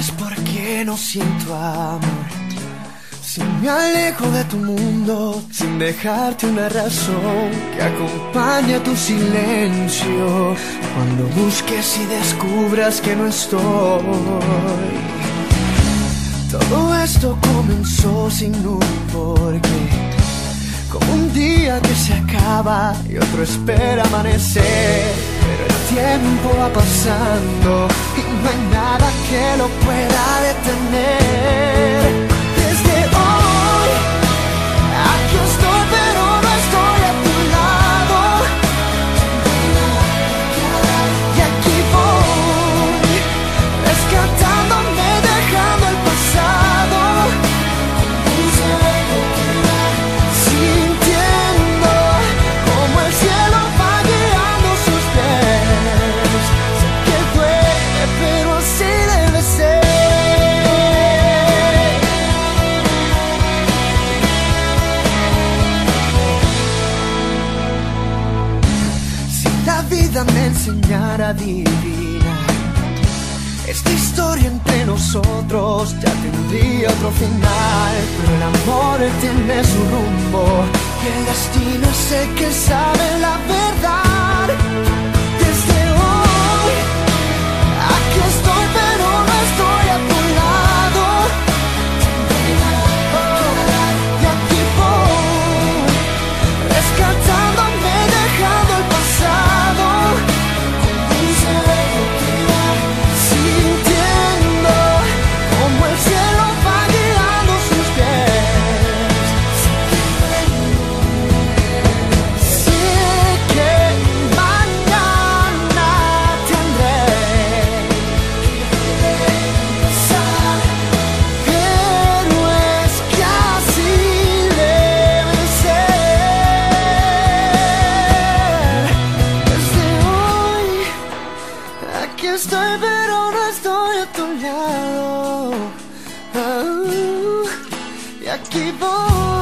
alejo no es porque no siento amor. Si me alejo de tu mundo sin dejarte una razón que acompañe tu silencio. Cuando busques y descubras que no estoy. Todo esto comenzó sin un porqué. Como un día que se acaba y otro espera amanecer. Pero el tiempo va pasando y no hay nada que lo pueda detener. Enseñara a adivinar esta historia entre nosotros ya tendría otro final, pero el amor tiene su rumbo y el destino es el que sabe la verdad. Estoy, pero no estoy a tu lado. Ah, y aquí voy,